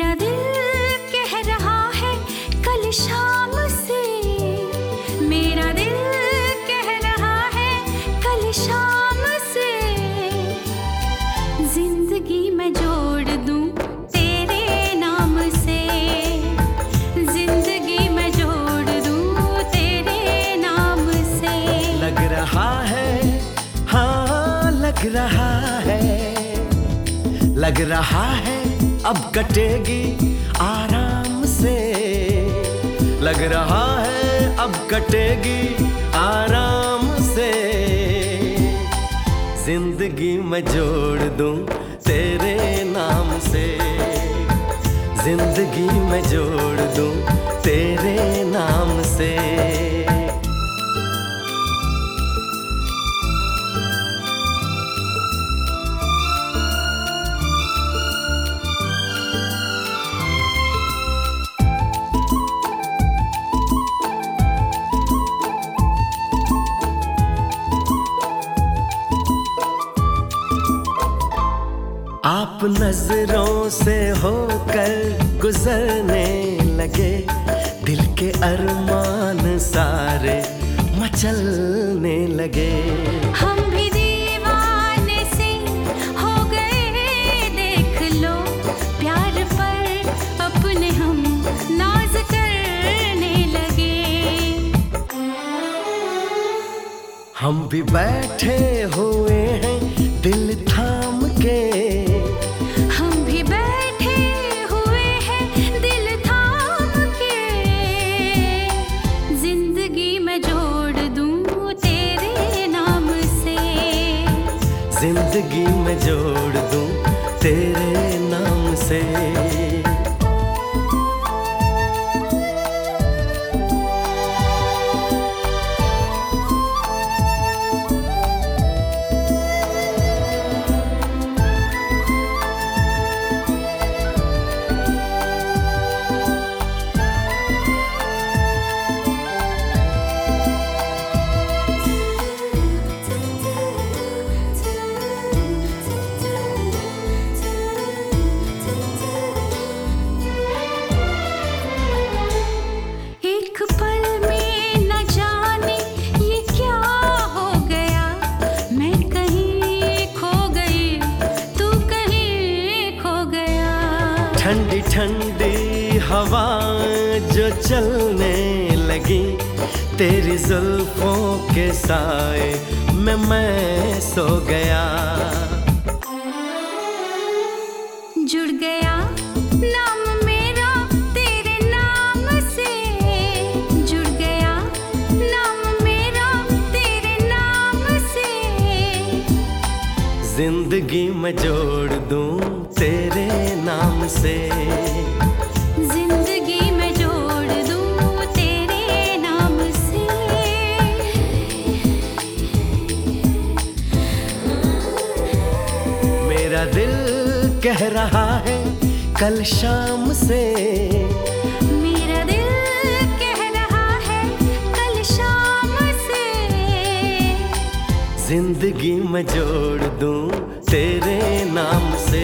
मेरा दिल कह रहा है कल शाम से। मेरा दिल कह रहा है कल शाम से। ज़िंदगी में जोड़ दूँ रहा है हाँ लग रहा है। लग रहा है अब कटेगी आराम से। लग रहा है अब कटेगी आराम से। ज़िंदगी में जोड़ दूँ तेरे नाम से। ज़िंदगी में जोड़ दूँ तेरे आप नज़रों से होकर गुजरने लगे दिल के अरमान सारे मचलने लगे। हम भी दीवाने से हो गए देख लो प्यार पर अपने हम नाज करने लगे। हम भी बैठे हुए हैं दिल ज़िंदगी में जोड़ दूँ तेरे नाम से। ठंडी ठंडी हवा जो चलने लगी, तेरी जुल्फों के साए में मैं सो गया। जुड़ गया नाम ज़िंदगी में जोड़ दूँ तेरे नाम से। ज़िंदगी में जोड़ दूँ तेरे नाम से। मेरा दिल कह रहा है कल शाम से। ज़िंदगी में जोड़ दूँ तेरे नाम से।